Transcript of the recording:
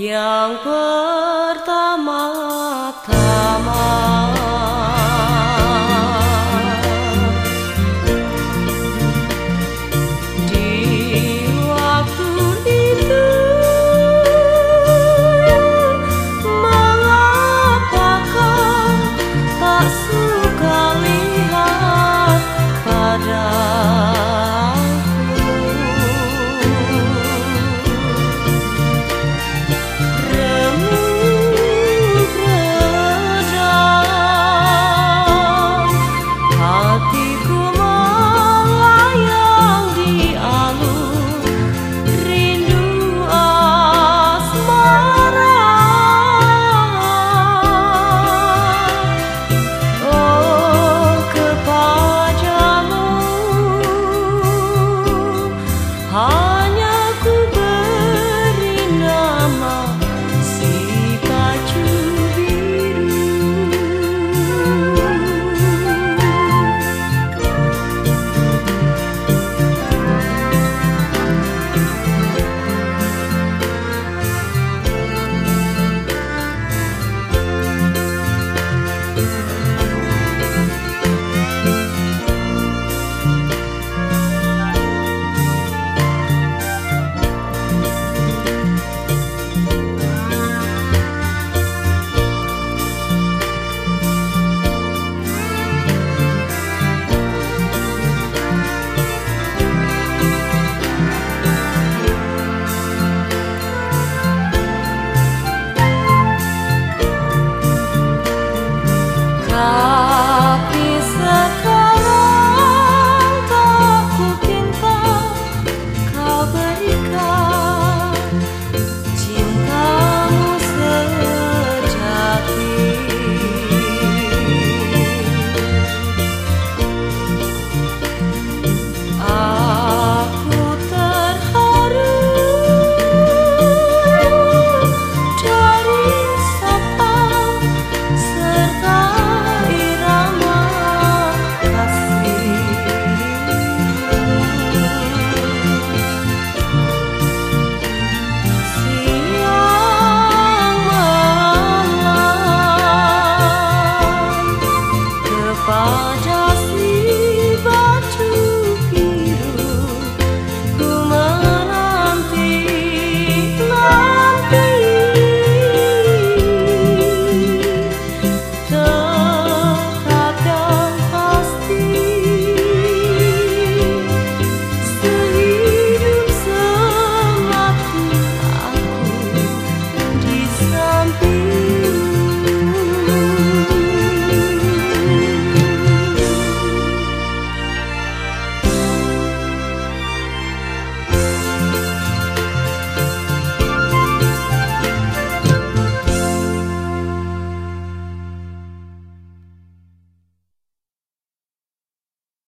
yang pertama-tama. 啊